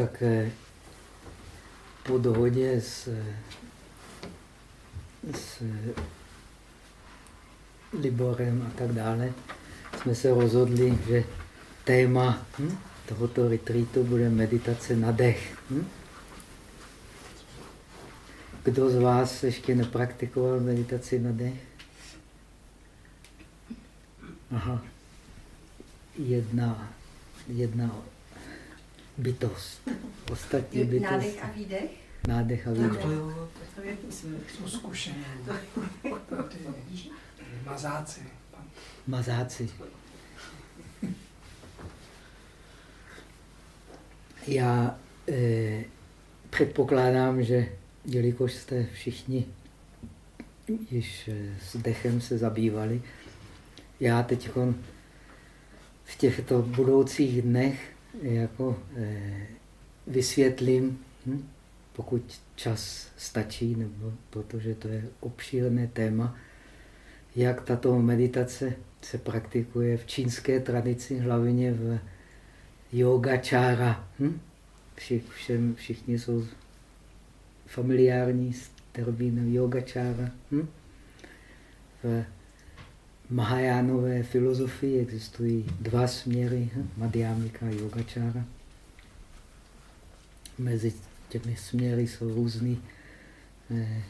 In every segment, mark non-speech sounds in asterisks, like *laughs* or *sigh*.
tak eh, po dohodě s, s Liborem a tak dále jsme se rozhodli, že téma hm, tohoto retreatu bude meditace na dech. Hm? Kdo z vás ještě nepraktikoval meditaci na dech? Aha. Jedna, jedna bytost. Ostatní bytost. Nádech a výdech? Nádech a výdech. Jsou zkušené. Mazáci. Mazáci. Já eh, předpokládám, že jelikož jste všichni již eh, s dechem se zabývali, já teď v těchto budoucích dnech jako eh, vysvětlím, hm, pokud čas stačí, nebo protože to je obšírné téma, jak tato meditace se praktikuje v čínské tradici, hlavně v yogačára. Hm? Vši, všem, všichni jsou familiární s termínem yogačára. Hm? V Mahajánové filozofii existují dva směry, hm? Madhyamika a yogačára. Mezi těmi směry jsou různý eh,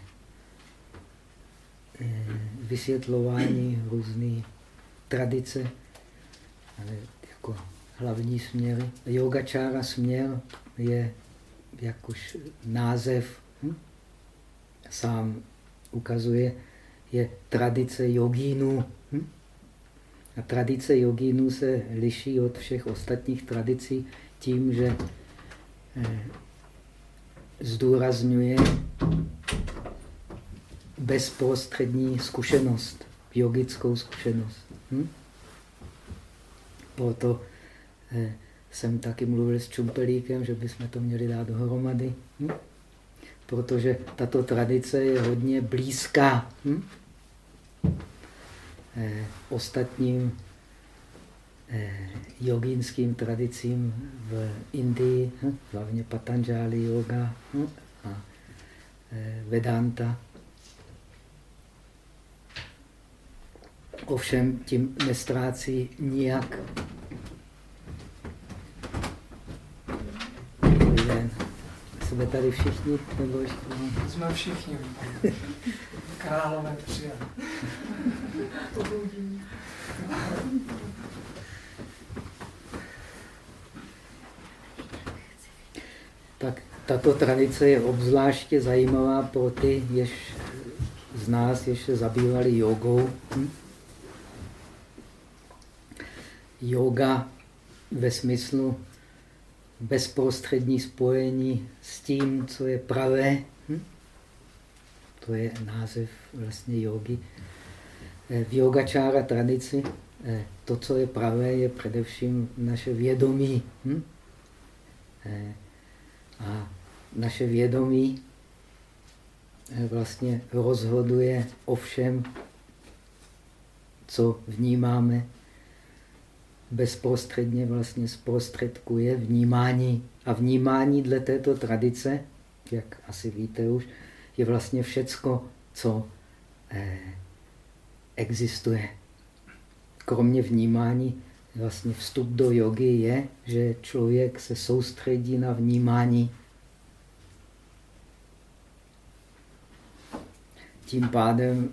eh, vysvětlování, různé tradice, ale jako hlavní směry. Yogačára směr je, jak už název hm, sám ukazuje, je tradice jogínů. A tradice jogínů se liší od všech ostatních tradicí tím, že eh, zdůrazňuje bezprostřední zkušenost, yogickou zkušenost. Hm? Proto eh, jsem taky mluvil s Čumpelíkem, že bychom to měli dát dohromady. Hm? Protože tato tradice je hodně blízká hm? Eh, ostatním eh, jogínským tradicím v Indii, hm? hlavně Patanjali yoga hm? a eh, Vedanta. Ovšem tím nestrácí nijak Jsme tady všichni? Nebo ještě? Jsme všichni. *laughs* Králové přijali. tak tato tradice je obzvláště zajímavá pro ty, jež z nás ještě zabývali jogou. Hm? Yoga ve smyslu bezprostřední spojení s tím, co je pravé. Hm? To je název vlastně jogy. Eh, v yogačára tradici eh, to, co je pravé, je především naše vědomí. Hm? Eh, a naše vědomí vlastně rozhoduje o všem, co vnímáme bezprostředně vlastně zprostředkuje vnímání. A vnímání dle této tradice, jak asi víte už, je vlastně všecko, co eh, existuje. Kromě vnímání, vlastně vstup do jogy je, že člověk se soustředí na vnímání. Tím pádem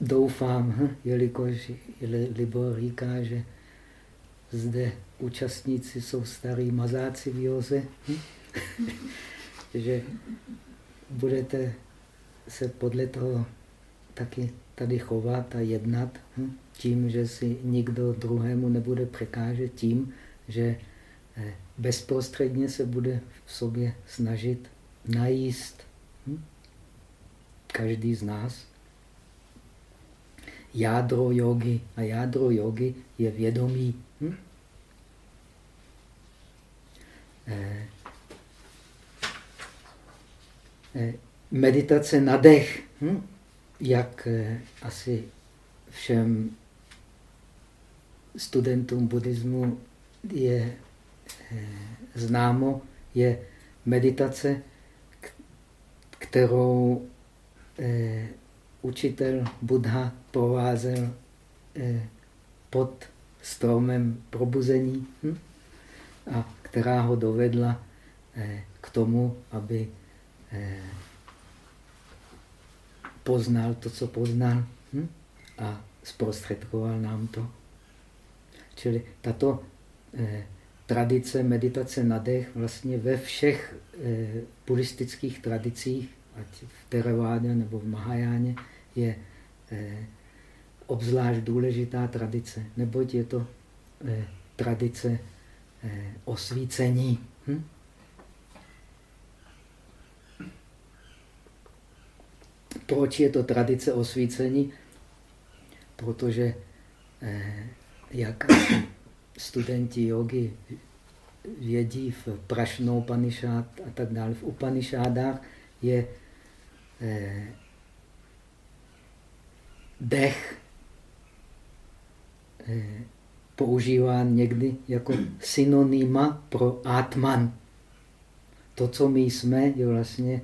doufám, jelikož Libor říká, že zde účastníci jsou starý mazáci v józe, hm? *laughs* že budete se podle toho taky tady chovat a jednat hm? tím, že si nikdo druhému nebude překážet tím, že eh, bezprostředně se bude v sobě snažit najíst hm? každý z nás. Jádro jogy a jádro jogy je vědomí Hm? Eh, eh, meditace na dech, hm? jak eh, asi všem studentům buddhismu je známo, je meditace, kterou eh, učitel Buddha provázel eh, pod stromem probuzení hm? a která ho dovedla eh, k tomu, aby eh, poznal to, co poznal hm? a zprostředkoval nám to. Čili tato eh, tradice meditace na dech vlastně ve všech buddhistických tradicích, ať v Theravádě nebo v Mahajáně, je obzvlášť důležitá tradice, neboť je to tradice osvícení. Hm? Proč je to tradice osvícení? Protože eh, jak studenti jogy vědí v Prašnou Panišát a tak dále, v Upanišádách je eh, dech eh, používán někdy jako synonyma pro atman. To, co my jsme, je vlastně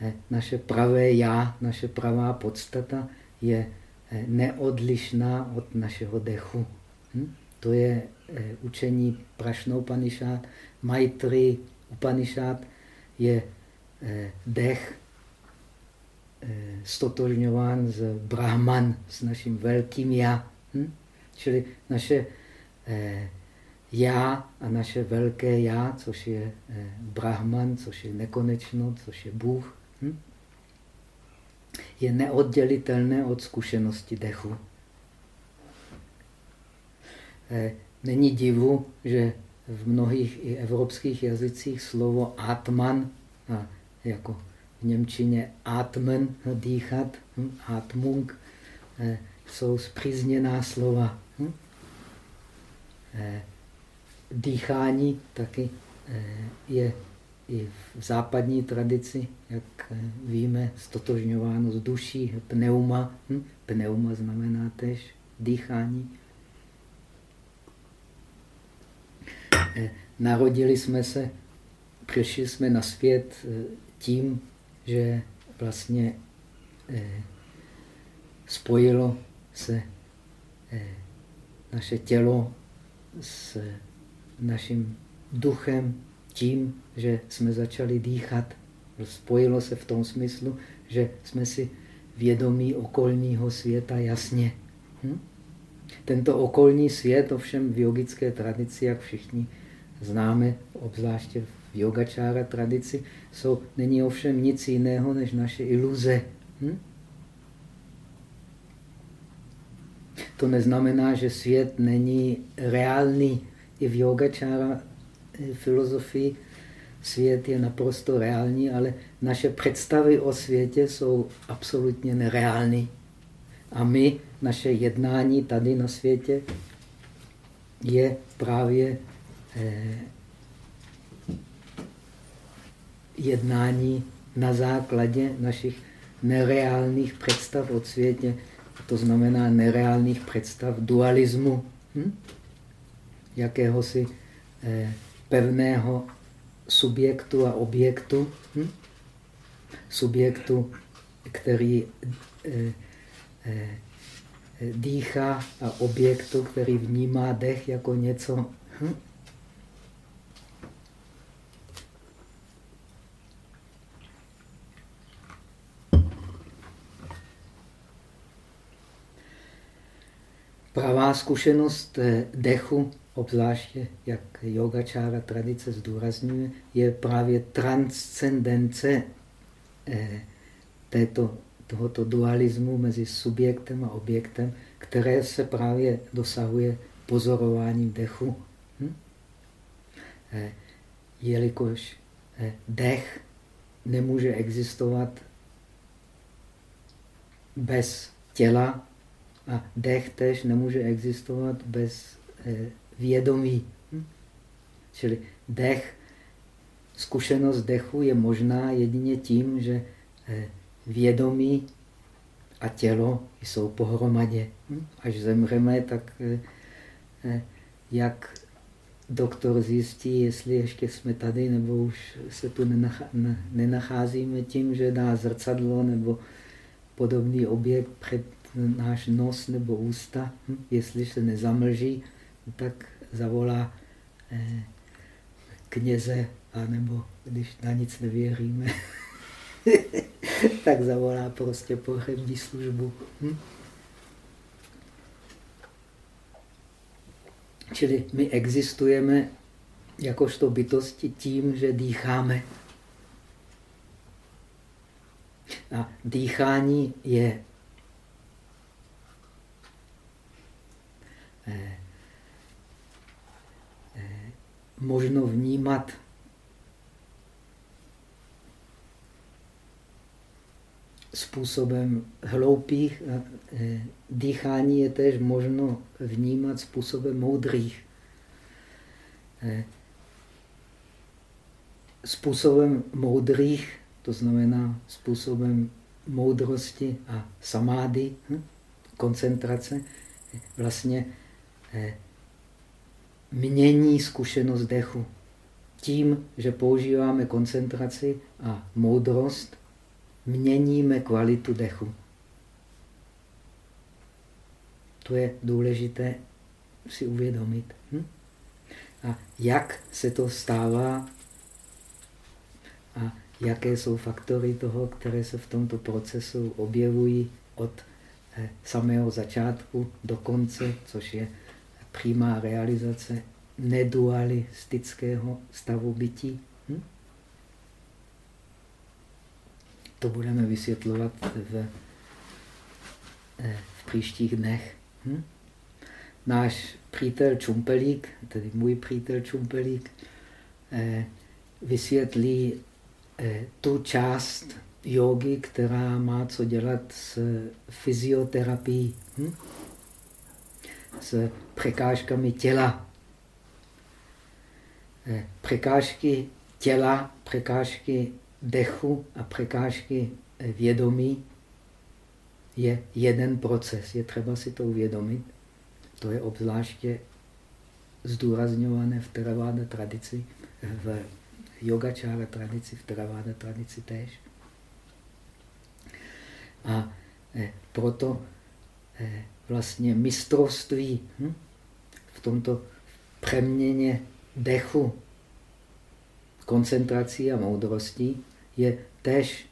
eh, naše pravé já, naše pravá podstata je eh, neodlišná od našeho dechu. Hm? To je eh, učení Prašnou Upanishad. Maitri Upanishad je dech stotožňován s Brahman, s naším velkým já. Hm? Čili naše já a naše velké já, což je Brahman, což je nekonečno, což je Bůh, hm? je neoddělitelné od zkušenosti dechu. Eh, není divu, že v mnohých i evropských jazycích slovo atman, a jako v Němčině atmen, dýchat, hm, atmung, eh, jsou zpřízněná slova. Hm. Eh, dýchání taky je i v západní tradici, jak víme, stotožňováno s duší, pneuma. Hm. Pneuma znamená tež dýchání. Eh, narodili jsme se, přišli jsme na svět eh, tím, že vlastně eh, spojilo se naše tělo s naším duchem tím, že jsme začali dýchat. Spojilo se v tom smyslu, že jsme si vědomí okolního světa jasně. Hm? Tento okolní svět ovšem v yogické tradici, jak všichni známe, obzvláště v yogačára tradici, jsou, není ovšem nic jiného než naše iluze. Hm? To neznamená, že svět není reálný. I v yogačára filozofii svět je naprosto reálný, ale naše představy o světě jsou absolutně nereální. A my, naše jednání tady na světě, je právě eh, jednání na základě našich nereálných představ o světě, to znamená nereálných představ dualismu, hm? jakéhosi eh, pevného subjektu a objektu, hm? subjektu, který eh, eh, dýchá a objektu, který vnímá dech jako něco hm? Pravá zkušenost eh, dechu, obzvláště jak yogačára tradice zdůrazňuje, je právě transcendence eh, této, tohoto dualismu mezi subjektem a objektem, které se právě dosahuje pozorováním dechu. Hm? Eh, jelikož dech nemůže existovat bez těla, a dech tež nemůže existovat bez eh, vědomí. Hm? Čili dech, zkušenost dechu je možná jedině tím, že eh, vědomí a tělo jsou pohromadě. Hm? Až zemřeme, tak eh, jak doktor zjistí, jestli ještě jsme tady, nebo už se tu nenacházíme tím, že dá zrcadlo nebo podobný objekt před náš nos nebo ústa. Hm? Jestli se nezamlží, tak zavolá eh, kněze, anebo když na nic nevěříme, *laughs* tak zavolá prostě pohřební službu. Hm? Čili my existujeme jakožto bytosti tím, že dýcháme. A dýchání je eh, eh, možno vnímat způsobem hloupých. Eh, dýchání je též možno vnímat způsobem moudrých. Eh, způsobem moudrých, to znamená způsobem moudrosti a samády, hm, koncentrace, vlastně eh, mění zkušenost dechu. Tím, že používáme koncentraci a moudrost, měníme kvalitu dechu. To je důležité si uvědomit. Hm? A jak se to stává a jaké jsou faktory toho, které se v tomto procesu objevují od eh, samého začátku do konce, což je přímá realizace nedualistického stavu bytí. Hm? To budeme vysvětlovat v, eh, v příštích dnech. Hm? Náš přítel Čumpelík, tedy můj přítel Čumpelík, eh, vysvětlí eh, tu část jogy, která má co dělat s fyzioterapií, hm? S překážkami těla. Překážky těla, překážky dechu a překážky eh, vědomí je jeden proces. Je třeba si to uvědomit. To je obzvláště zdůrazňované v Theravada tradici, v yogačára tradici, v Theravada tradici též. A eh, proto eh, vlastně mistrovství hm, v tomto přeměně dechu, koncentrací a moudrostí je též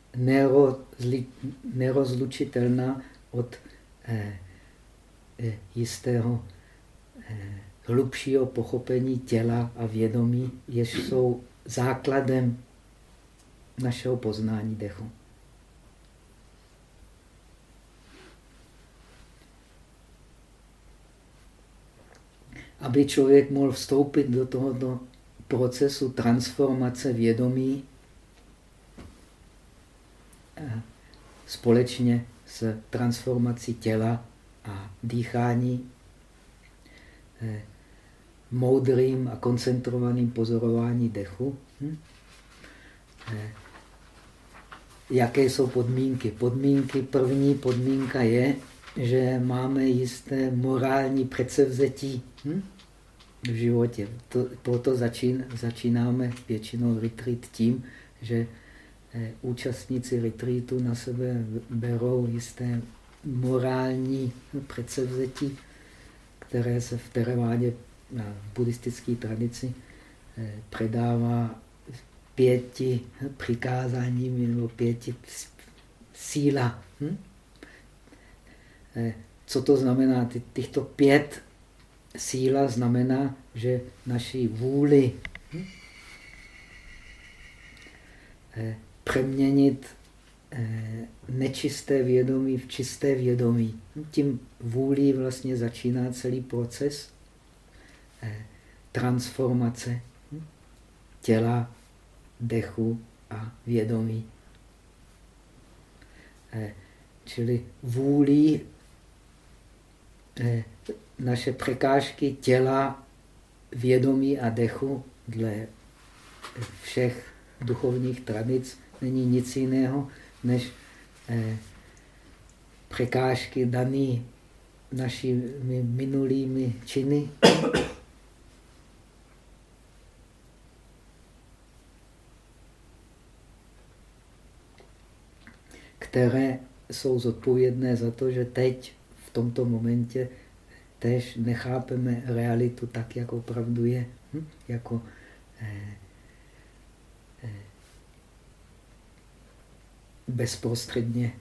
nerozlučitelná od eh, eh, jistého eh, hlubšího pochopení těla a vědomí, jež jsou základem našeho poznání dechu. Aby člověk mohl vstoupit do tohoto procesu transformace vědomí, společně s transformací těla a dýchání, eh, moudrým a koncentrovaným pozorování dechu. Hm? Eh, jaké jsou podmínky? Podmínky, první podmínka je, že máme jisté morální předsevzetí hm? V životě. To, proto začín, začínáme většinou retreat tím, že Eh, účastníci retreatu na sebe berou jisté morální předsevzetí, které se v Terevádě v buddhistické tradici eh, předává pěti přikázáními nebo pěti síla. Hm? Eh, co to znamená? Těchto pět síla znamená, že naší vůli hm? přeměnit eh, nečisté vědomí v čisté vědomí. Tím vůlí vlastně začíná celý proces eh, transformace hm, těla, dechu a vědomí. Eh, čili vůlí naše překážky těla, vědomí a dechu dle všech duchovních tradic není nic jiného, než eh, překážky dané našimi minulými činy. které jsou zodpovědné za to, že teď v tomto momentě tež nechápeme realitu tak, jak opravdu je. Hm? Jako eh, eh, bezprostředně,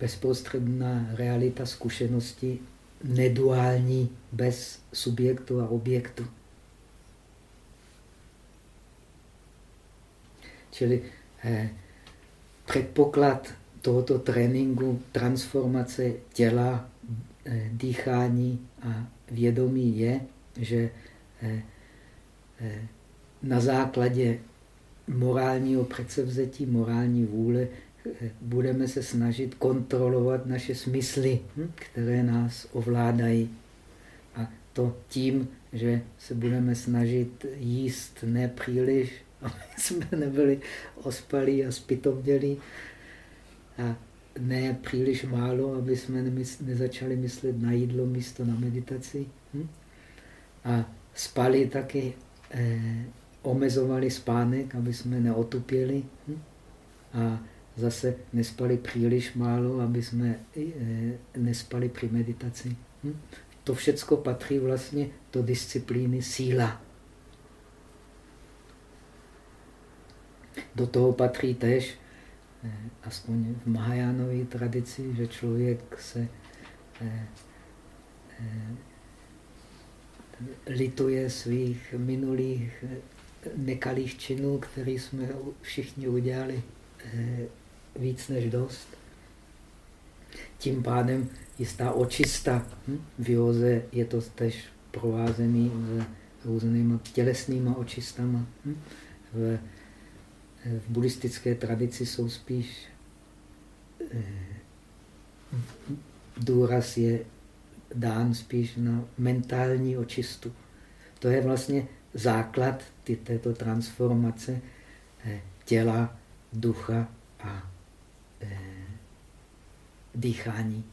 bezprostředná realita zkušenosti neduální bez subjektu a objektu. Čili eh, předpoklad tohoto tréninku transformace těla, eh, dýchání a vědomí je, že eh, eh, na základě morálního předsevzetí, morální vůle budeme se snažit kontrolovat naše smysly, hm, které nás ovládají. A to tím, že se budeme snažit jíst nepříliš, *laughs* aby jsme nebyli ospalí a spytovdělí, a ne příliš málo, aby jsme nezačali myslet na jídlo místo na meditaci. Hm? A spali taky, eh, omezovali spánek, aby jsme neotupěli. Hm? A zase nespali příliš málo, aby jsme eh, nespali při meditaci. Hm? To všecko patří vlastně do disciplíny síla. Do toho patří tež aspoň v Mahajánové tradici, že člověk se eh, eh, lituje svých minulých nekalých činů, které jsme všichni udělali víc než dost. Tím pádem jistá očista hm? v józe je to tež provázený s různými tělesnými očistama. Hm? V v buddhistické tradici jsou spíš eh, důraz je dán spíš na mentální očistu. To je vlastně základ ty, této transformace eh, těla, ducha a eh, dýchání.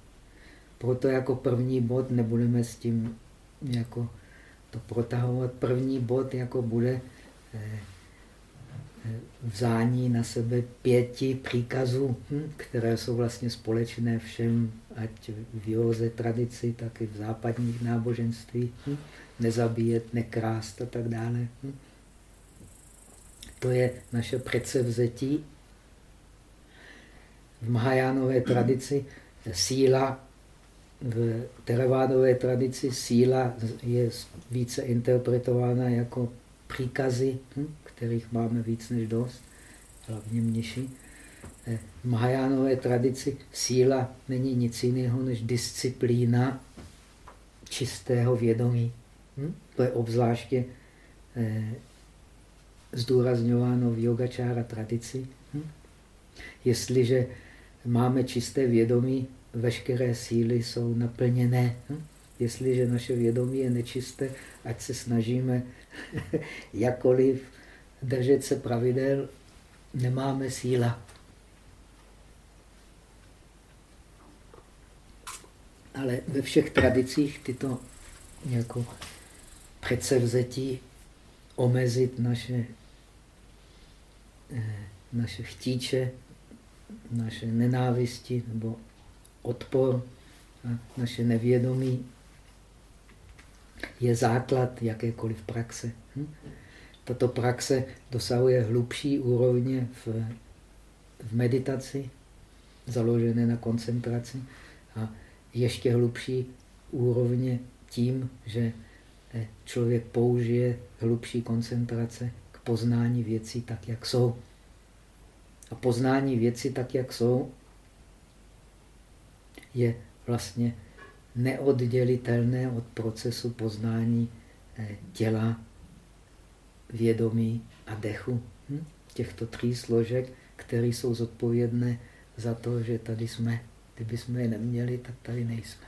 Proto jako první bod nebudeme s tím jako to protahovat. První bod jako bude vzání na sebe pěti příkazů, hm, které jsou vlastně společné všem, ať v józe tradici, tak i v západních náboženství. Hm, nezabíjet, nekrást a tak dále. Hm. To je naše předsevzetí. V Mahajánové tradici síla, v Theravádové tradici síla je více interpretována jako příkazy, kterých máme víc než dost, hlavně mniši. Eh, v Mahajánové tradici síla není nic jiného než disciplína čistého vědomí. Hm? To je obzvláště eh, zdůrazňováno v yogačára tradici. Hm? Jestliže máme čisté vědomí, veškeré síly jsou naplněné. Hm? Jestliže naše vědomí je nečisté, ať se snažíme *laughs* jakoliv držet se pravidel, nemáme síla. Ale ve všech tradicích tyto jako předsevzetí omezit naše, eh, naše chtíče, naše nenávisti nebo odpor, naše nevědomí je základ jakékoliv praxe. Hm? Tato praxe dosahuje hlubší úrovně v, v meditaci, založené na koncentraci, a ještě hlubší úrovně tím, že eh, člověk použije hlubší koncentrace k poznání věcí tak, jak jsou. A poznání věcí tak, jak jsou, je vlastně neoddělitelné od procesu poznání eh, těla vědomí a dechu. Hm? Těchto tří složek, které jsou zodpovědné za to, že tady jsme. Kdyby jsme je neměli, tak tady nejsme.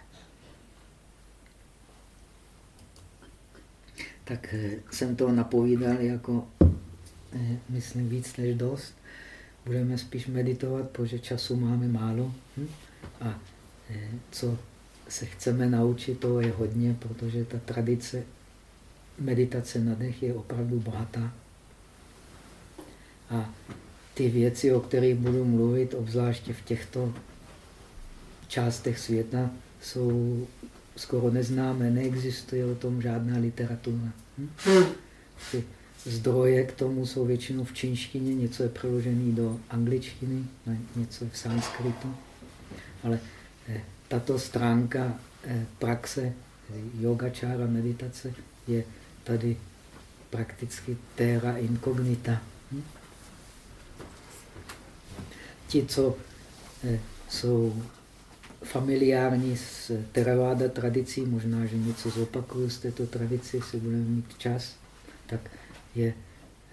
Tak eh, jsem to napovídal jako, eh, myslím, víc než dost. Budeme spíš meditovat, protože času máme málo. Hm? A eh, co se chceme naučit, to je hodně, protože ta tradice meditace na dech je opravdu bohatá. A ty věci, o kterých budu mluvit, obzvláště v těchto částech světa, jsou skoro neznámé, neexistuje o tom žádná literatura. Hm? Ty zdroje k tomu jsou většinou v čínštině, něco je přeložené do angličtiny, něco v sanskritu. Ale eh, tato stránka eh, praxe, yogačára, meditace, je tady prakticky terra incognita. Hm? Ti, co eh, jsou familiární s Theravada tradicí, možná, že něco zopakuju z této tradice, jestli budeme mít čas, tak je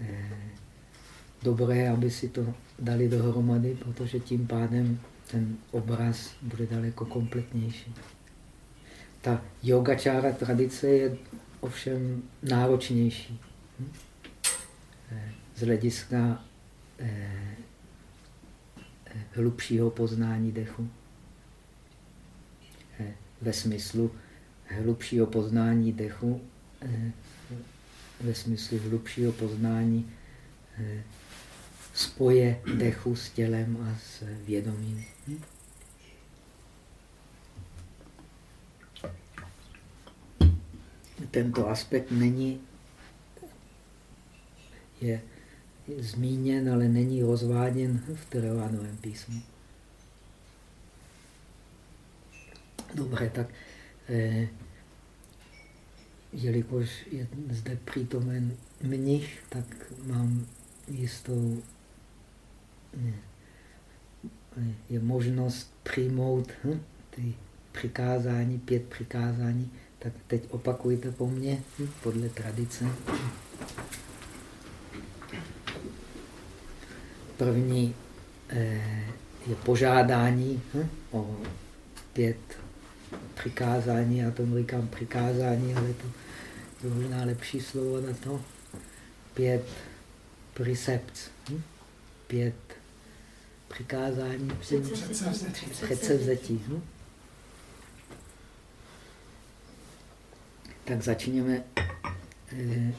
eh, dobré, aby si to dali dohromady, protože tím pádem ten obraz bude daleko kompletnější. Ta yogačára tradice je ovšem náročnější. Hm? Eh, z hlediska eh, hlubšího poznání dechu. Ve smyslu hlubšího poznání dechu ve smyslu hlubšího poznání eh, spoje dechu s tělem a s vědomím. Tento aspekt není je zmíněn, ale není rozváděn v Theravádovém písmu. Dobře, tak eh, jelikož je zde přítomen mnich, tak mám jistou je možnost přijmout hm, ty přikázání, pět přikázání, tak teď opakujte po mně hm, podle tradice. První eh, je požádání hm, o pět přikázání, já tomu říkám přikázání, ale to je možná lepší slovo na to. Pět precepts, hm? pět přikázání, předsevzetí. Hm? Tak začněme eh,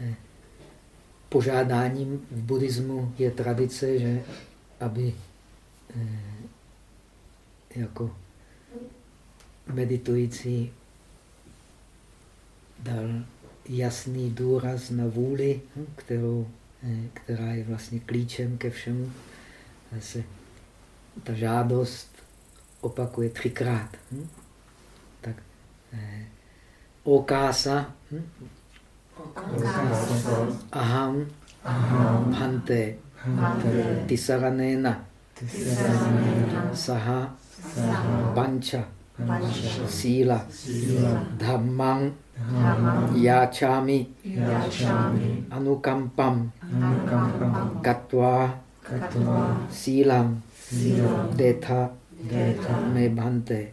eh, požádáním v buddhismu je tradice, že aby eh, jako meditující dal jasný důraz na vůli, kterou, která je vlastně klíčem ke všemu. Se ta žádost opakuje třikrát. Hm? Tak eh, okása, hm? aham, bhante, tisaranena, saha, pancha, síla, dhammang, Yachami, Anukampam, Katva, Silam, Detha, Me Bhante.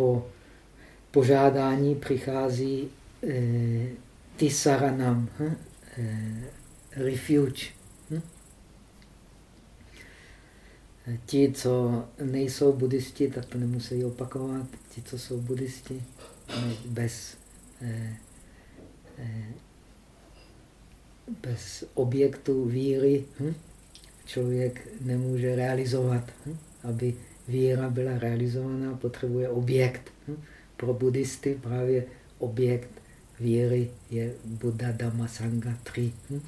po požádání přichází eh, Tisaranam, hm? eh, refuge. Ti, co nejsou buddhisti, tak to nemusí opakovat. Ti, co jsou buddhisti, bez, eh, eh, bez objektu víry hm? člověk nemůže realizovat. Hm? Aby víra byla realizovaná, potřebuje objekt. Hm? Pro buddhisty právě objekt víry je Buddha Dhamma Sangha 3. Hm?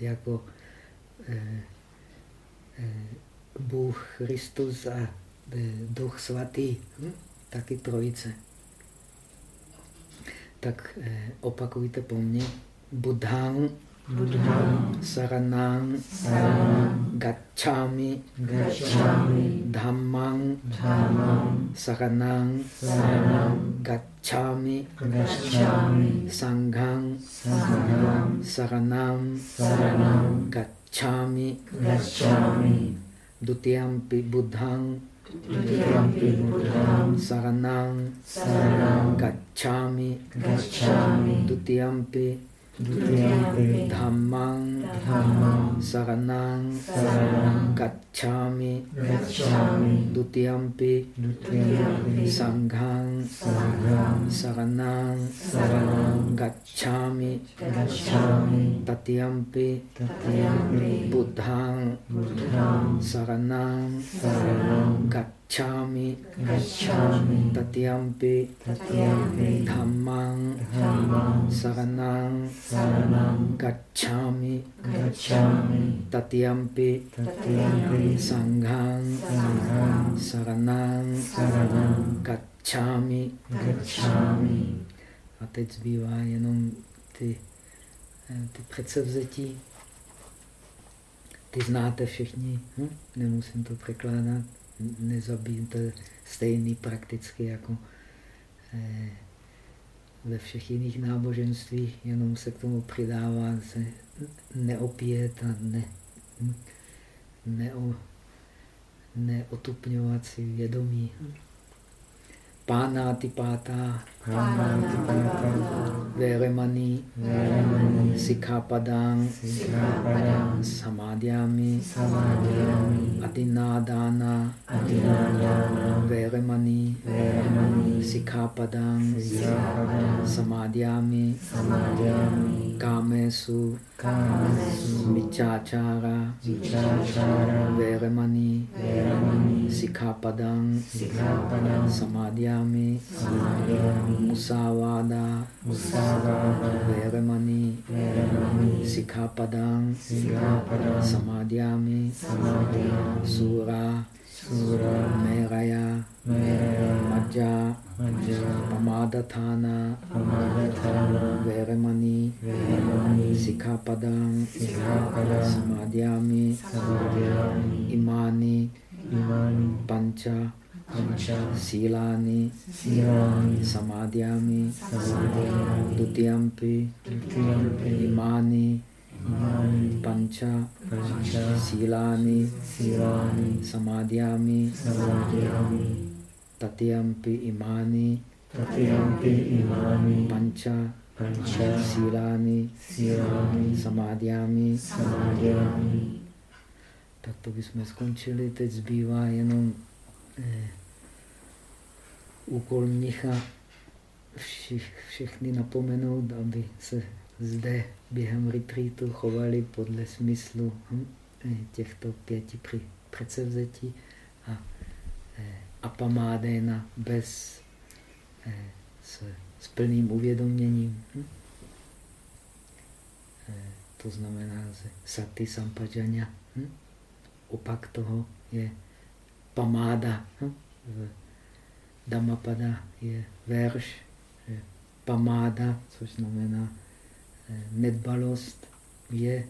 jako eh, eh, Bůh Kristus a eh, Duch Svatý, hm? taky trojice. Tak opakujte po mně. Buddhang Buddhang Saranang Saranang Gacchami Gacchami Dhammang Dhammang Saranang Saranang Gacchami Gacchami Sanghang Sanghang Saranam Saranam Gacchami Gacchami Dutiyampi Buddhang Dutiyampi Buddhang Saranang Saranam Gacchami Gacchami Dutiyampi Dhammang Saranang Gacchami Gacchami Dutiyampi Sanghang Saranang Gacchami Gacchami Tatiyampi Buddhang Saranang Saranam Gacchami Gacchami Tatiyampi Tatiyampi Dhammang Dhammang Saranang Saranam. Gacchami. Gacchami. Tatiyampi Tatiyampi Sanghang Sanghang Saranang Saranam Gacchami. Gacchami. A teď zbývá jenom ty, eh, ty předsevzetí. Ty znáte všichni, hm? nemusím to překládat. Nezabijím to je stejný prakticky jako eh, ve všech jiných náboženstvích, jenom se k tomu přidává se neopět a ne, hm? neo, neotupňovat si vědomí. Pána ty pátá, Pranatipata Veremani, Veremani Sikhapadang, Sikhapadang Samadhyami, Samadhyami Adinadana, Adinadana Veremani, Veremani Sikhapadang, Sikhapadang Samadhyami, Samadhyami Sura, Meraya, Majja Pamadatana, Sikhapadang, Sikhapadang Samadhyami, Imani Pancha, Samadhyami, Samadhyami Tatiyampi Imani, Tatiyampi Imani Pancha, Pancha. Silani, Silani Samadhyami. Samadhyami Tak to bychom skončili. Teď zbývá jenom úkol mnicha všich, všechny napomenout, aby se zde během retreatu chovali podle smyslu hm, eh, těchto pěti předsevzetí a eh, apamádena bez eh, s, s plným uvědoměním. Hm? Eh, to znamená sati sampajanya. Hm? Opak toho je pamáda. V Dhammapada je verš pamáda, což znamená eh, nedbalost, je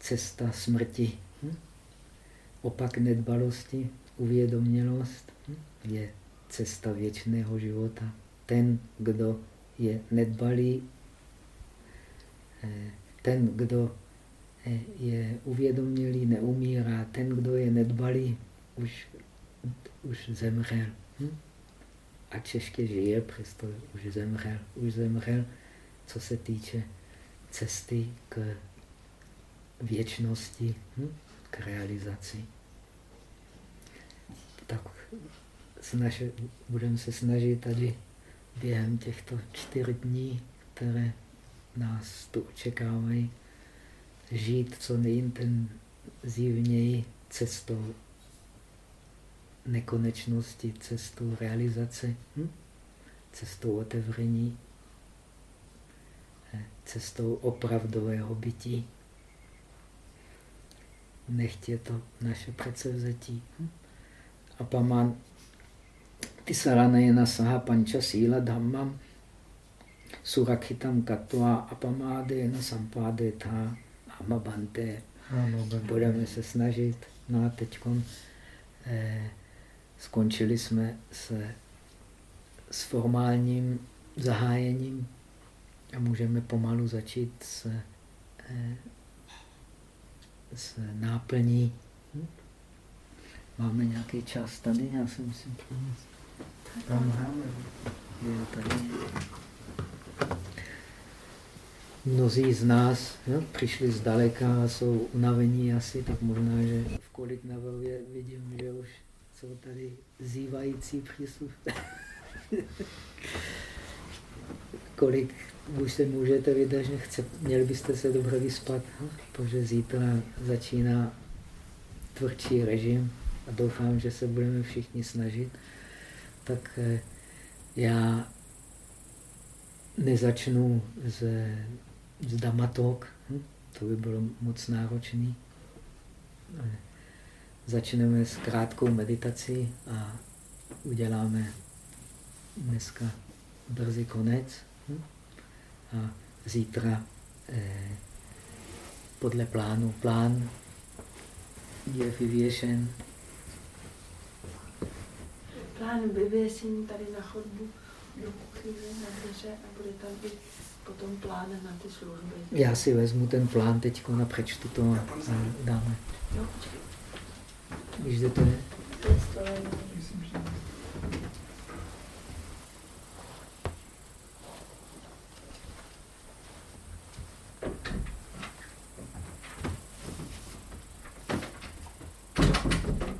cesta smrti. Hm? Opak nedbalosti, uvědomělost, hm? je cesta věčného života. Ten, kdo je nedbalý, eh, ten, kdo eh, je uvědomělý, neumírá. Ten, kdo je nedbalý, už, už zemřel. Hm? Ač ještě žije, přesto už zemřel. Už zemřel, co se týče cesty k věčnosti, hm? k realizaci. Tak budeme se snažit tady během těchto čtyř dní, které nás tu očekávají, žít co nejintenzivněji cestou nekonečnosti, cestou realizace, hm? cestou otevření, cestou opravdového bytí. nechtě to naše předsevzetí. Hm? A pamán ty saranayana saha panča síla dhammam surakhitam katva apamádena sampádetha amabante. Budeme se snažit. No a teď eh, skončili jsme se, s formálním zahájením a můžeme pomalu začít s, eh, s náplní. Hm? Máme nějaký čas tady, já si musím přinést. Mnozí z nás jo, přišli zdaleka a jsou unavení asi, tak možná, že v kolik na vidím, že už jsou tady zývající přístup. kolik už se můžete vydat, že chce, měli byste se dobře vyspat, protože zítra začíná tvrdší režim a doufám, že se budeme všichni snažit, tak eh, já nezačnu z, z damatok, hm? to by bylo moc náročný. Začneme s krátkou meditací a uděláme dneska brzy konec. Hm? A zítra eh, podle plánu. Plán je vyvěšen. Plán vyvěšen tady na chodbu do kuchyně, na dveře a bude tam i potom plán na ty služby. Já si vezmu ten plán teď a přečtu to a dáme. Jo, počkej. Víš, kde to je?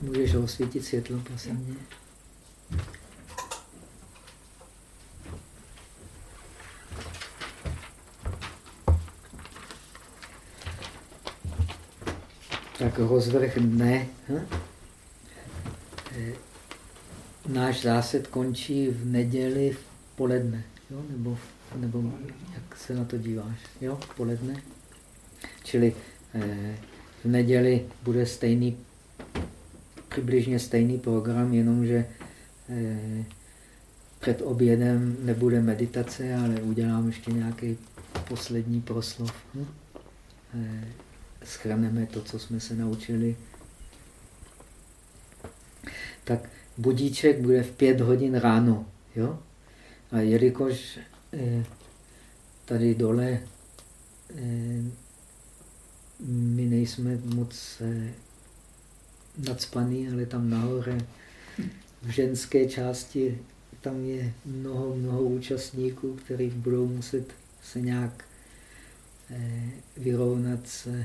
Můžeš osvítit světlo, prosím Tak rozvrh dne. Hm? Eh, náš zásad končí v neděli v poledne, jo? Nebo, nebo jak se na to díváš? Jo, v poledne? Čili eh, v neděli bude stejný přibližně stejný program, jenomže eh, před obědem nebude meditace, ale udělám ještě nějaký poslední proslov. Hm? Eh, schrneme to, co jsme se naučili. Tak budíček bude v pět hodin ráno. Jo? A jelikož eh, tady dole my nejsme moc nadspaný, ale tam nahoře v ženské části tam je mnoho, mnoho účastníků, kteří budou muset se nějak eh, vyrovnat s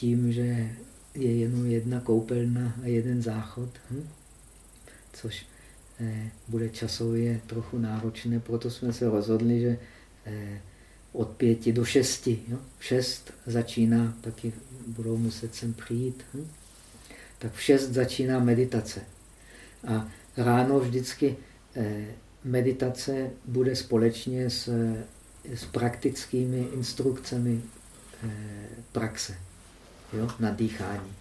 tím, že je jenom jedna koupelna a jeden záchod, hm? což eh, bude časově trochu náročné, proto jsme se rozhodli, že eh, od pěti do šesti. Jo? Šest začíná, taky budou muset sem přijít. Hm? tak v 6 začíná meditace. A ráno vždycky eh, meditace bude společně s, s praktickými instrukcemi eh, praxe jo, na dýchání.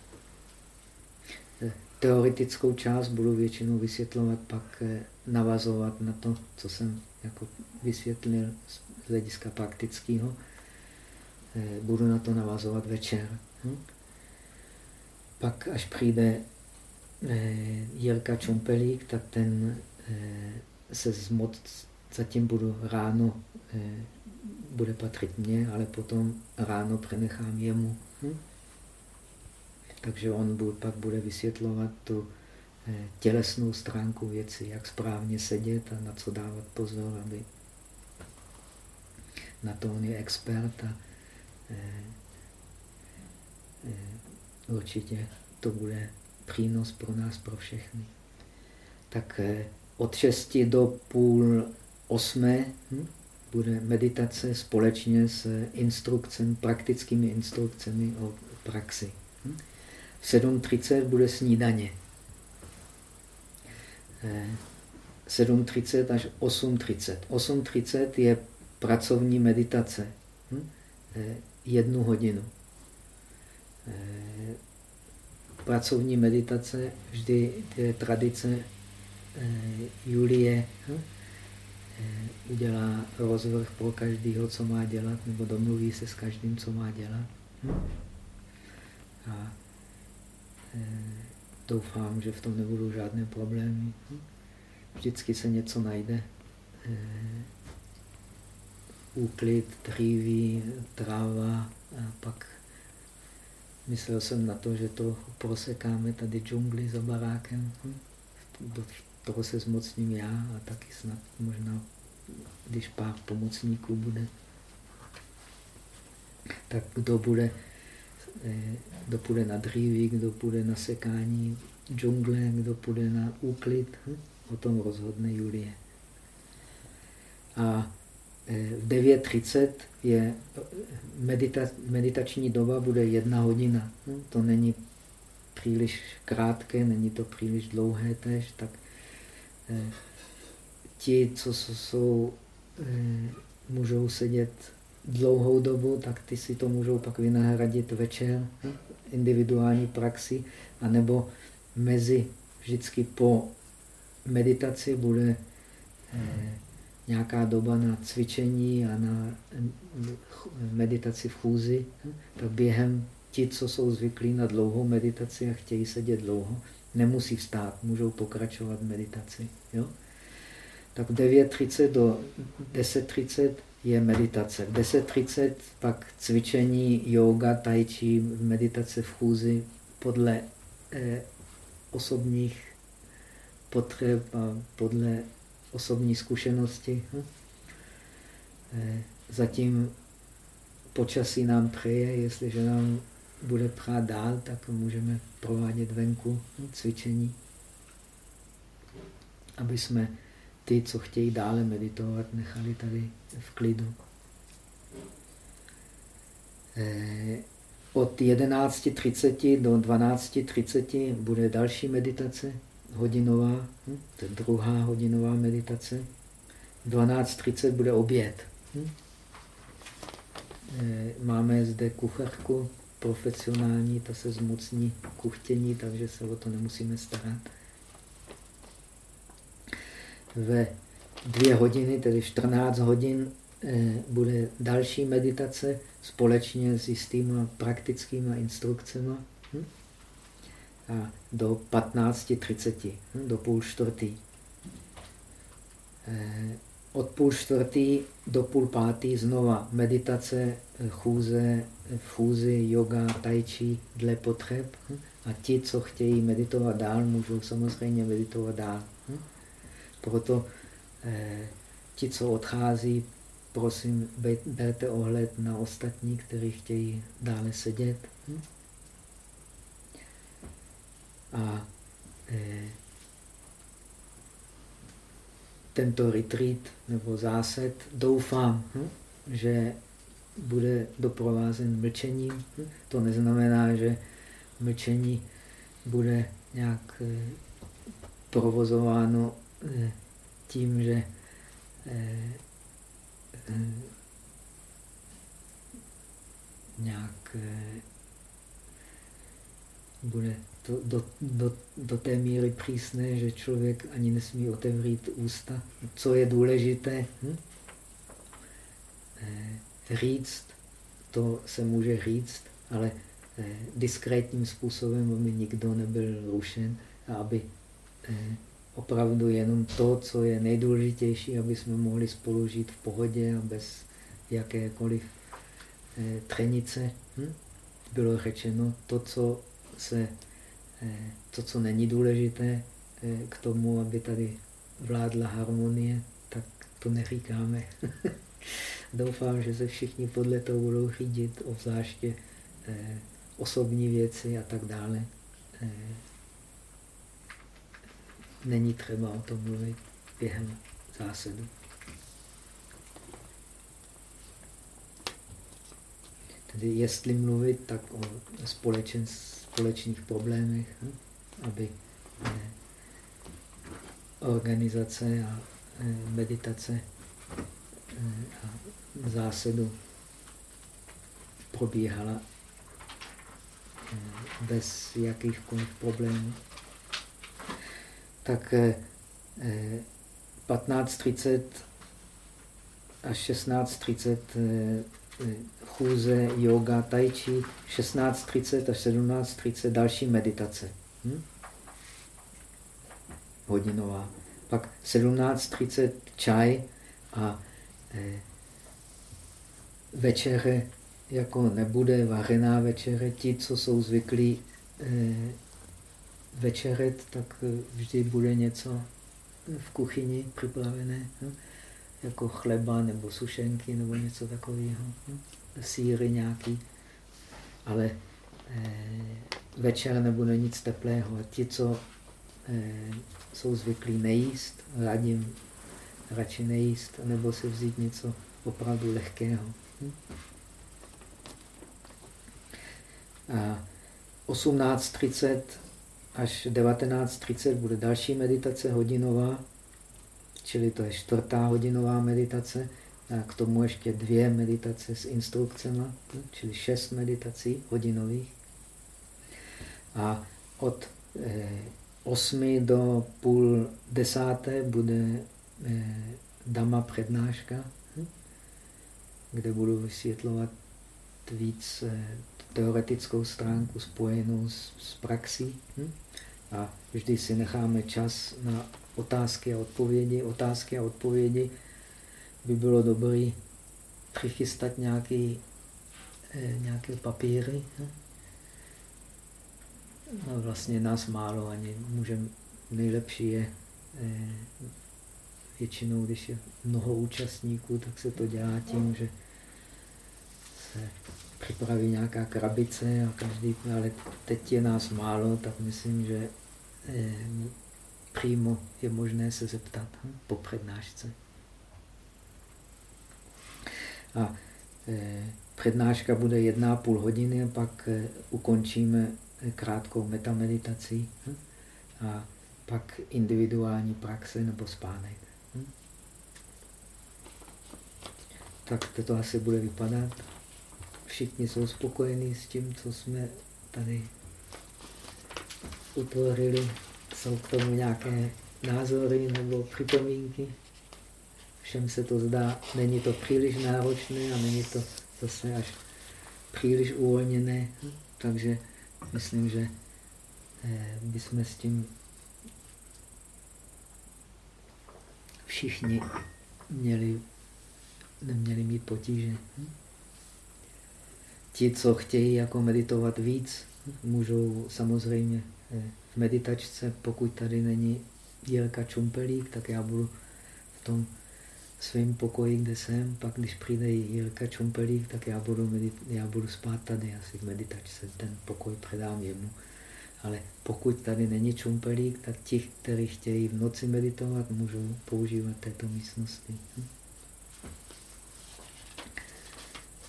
Eh, teoretickou část budu většinou vysvětlovat, pak navazovat na to, co jsem jako vysvětlil z hlediska praktického. Budu na to navazovat večer. Hm? Pak, až přijde eh, Jirka Čumpelík, tak ten eh, se zmoc, zatím budu ráno, eh, bude patřit mně, ale potom ráno přenechám jemu. Hm? Takže on pak bude vysvětlovat tu eh, tělesnou stránku věci, jak správně sedět a na co dávat pozor, aby na to on je expert a eh, eh, určitě to bude přínos pro nás, pro všechny. Tak od 6 do půl osmé hm, bude meditace společně s instrukcemi, praktickými instrukcemi o praxi. Hm. V 7.30 bude snídaně. 7.30 eh, až 8.30. 8.30 je pracovní meditace. Hm? Eh, jednu hodinu. pracovní meditace vždy je tradice eh, Julie hm? eh, udělá rozvrh pro každého, co má dělat, nebo domluví se s každým, co má dělat. Hm? A eh, doufám, že v tom nebudou žádné problémy. Vždycky se něco najde. Eh, úklid, dříví, tráva a pak myslel jsem na to, že to prosekáme tady džungli za barákem. Do toho se zmocním já a taky snad možná, když pár pomocníků bude, tak kdo bude, kdo půjde na dříví, kdo půjde na sekání džungle, kdo půjde na úklid, hm? o tom rozhodne Julie. A eh, v 9.30 je eh, medita, meditační doba bude jedna hodina. Hm? To není příliš krátké, není to příliš dlouhé tež, tak eh, ti, co jsou, můžou sedět dlouhou dobu, tak ty si to můžou pak vynahradit večer, hm? individuální praxi, anebo mezi vždycky po meditaci bude nějaká doba na cvičení a na meditaci v chůzi, tak během ti, co jsou zvyklí na dlouhou meditaci a chtějí sedět dlouho, nemusí vstát, můžou pokračovat meditaci. Jo? Tak 9.30 do 10.30 je meditace. V 10.30 pak cvičení, yoga, tai chi, meditace v chůzi podle eh, osobních potřeb a podle osobní zkušenosti. Hm? Eh, zatím počasí nám přeje, jestliže nám bude prát dál, tak můžeme provádět venku hm, cvičení, aby jsme ty, co chtějí dále meditovat, nechali tady v klidu. Eh, od 11.30 do 12.30 bude další meditace hodinová, hm? to je druhá hodinová meditace. 12.30 bude oběd. Hm? Eh, máme zde kucharku profesionální, ta se zmocní kuchtění, takže se o to nemusíme starat. Ve dvě hodiny, tedy 14 hodin, eh, bude další meditace společně s jistýma praktickými instrukcemi. Hm? A do 15.30, hm, do půl čtvrtý. Eh, od půl čtvrtý do půl pátý znova meditace, chůze, fúzy, yoga, tai chi dle potřeb. Hm. A ti, co chtějí meditovat dál, můžou samozřejmě meditovat dál. Hm. Proto eh, ti, co odchází, prosím, berte ohled na ostatní, kteří chtějí dále sedět. A eh, tento retreat nebo zásad doufám, hm, že bude doprovázen mlčením. Hm. To neznamená, že mlčení bude nějak eh, provozováno tím, že eh, eh nějak eh, bude to do, do, do té míry přísné, že člověk ani nesmí otevřít ústa. Co je důležité? Hm? Říct, to se může říct, ale diskrétním způsobem, aby nikdo nebyl rušen a aby opravdu jenom to, co je nejdůležitější, aby jsme mohli spolu žít v pohodě a bez jakékoliv eh, trenice. Hm? Bylo řečeno, to, co se Eh, to, co není důležité eh, k tomu, aby tady vládla harmonie, tak to neříkáme. *laughs* Doufám, že se všichni podle toho budou řídit, obzvláště eh, osobní věci a tak dále. Není třeba o tom mluvit během zásadu. Tedy jestli mluvit, tak o společenství společných problémech, hm? aby eh, organizace a eh, meditace eh, a zásadu probíhala bez jakýchkoliv problémů. Tak 15.30 až 16.30 chůze, yoga, tai chi, 16.30 až 17.30 další meditace. Hm? Hodinová. Pak 17.30 čaj a eh, večeře jako nebude vařená večeře. Ti, co jsou zvyklí eh, večeret, tak eh, vždy bude něco v kuchyni připravené. Hm? jako chleba nebo sušenky nebo něco takového, hm? síry nějaký. Ale eh, večer nebude nic teplého. A ti, co eh, jsou zvyklí nejíst, radím radši nejíst, nebo si vzít něco opravdu lehkého. Hm? A 18.30 až 19.30 bude další meditace hodinová čili to je čtvrtá hodinová meditace. A k tomu ještě dvě meditace s instrukcemi, čili šest meditací hodinových. A od eh, osmi do půl desáté bude eh, dama přednáška, kde budu vysvětlovat víc eh, teoretickou stránku spojenou s, praxí. A vždy si necháme čas na otázky a odpovědi, otázky a odpovědi, by bylo dobré přichystat nějaký, eh, nějaké papíry. No, vlastně nás málo ani můžeme, nejlepší je eh, většinou, když je mnoho účastníků, tak se to dělá tím, že se připraví nějaká krabice a každý, ale teď je nás málo, tak myslím, že eh, přímo je možné se zeptat hm, po přednášce. A e, přednáška bude jedna a půl hodiny a pak e, ukončíme krátkou metameditací hm, a pak individuální praxe nebo spánek. Hm. Tak to asi bude vypadat. Všichni jsou spokojení s tím, co jsme tady utvořili jsou k tomu nějaké názory nebo připomínky. Všem se to zdá, není to příliš náročné a není to zase až příliš uvolněné. Takže myslím, že eh, bychom s tím všichni měli, neměli mít potíže. Ti, co chtějí jako meditovat víc, můžou samozřejmě eh, meditačce, pokud tady není Jirka Čumpelík, tak já budu v tom svém pokoji, kde jsem, pak když přijde Jirka Čumpelík, tak já budu, já budu spát tady asi v meditačce, ten pokoj předám jemu. Ale pokud tady není Čumpelík, tak ti, kteří chtějí v noci meditovat, můžou používat této místnosti.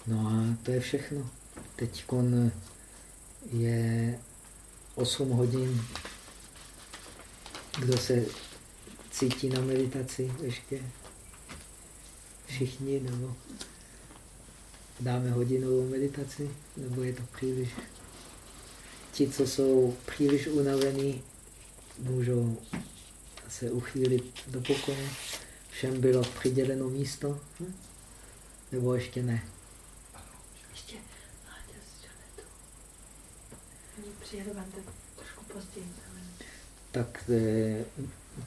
No a to je všechno. Teď je 8 hodin. Kdo se cítí na meditaci ještě? Všichni? Nebo dáme hodinovou meditaci? Nebo je to příliš? Ti, co jsou příliš unavení, můžou se uchýlit do pokoje. Všem bylo přiděleno místo? Nebo ještě ne? To trošku později. Tak eh,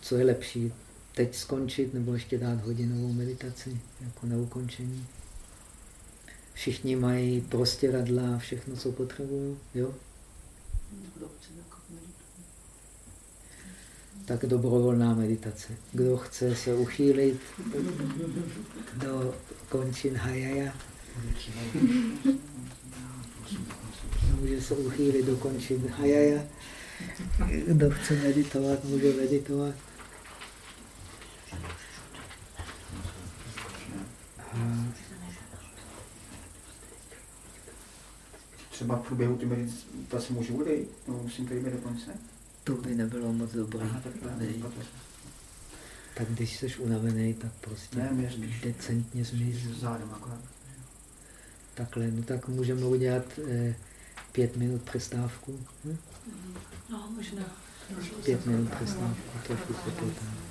co je lepší? Teď skončit nebo ještě dát hodinovou meditaci jako na ukončení? Všichni mají prostěradla a všechno, co potřebují, jo? Tak dobrovolná meditace. Kdo chce se uchýlit do končin hajaya, může se uchýlit, dokončit hajaja. Kdo chce meditovat, může meditovat. Třeba v průběhu ty meditace můžu odejít, no, musím být do konce? To by nebylo moc dobré. Tak, když jsi unavený, tak prostě ne, decentně zmiz. Zádem akorát. Takhle, no tak můžeme udělat eh, pět minut přestávku. Hm? No, možná. Pět minut přestávku, trošku se potáhne.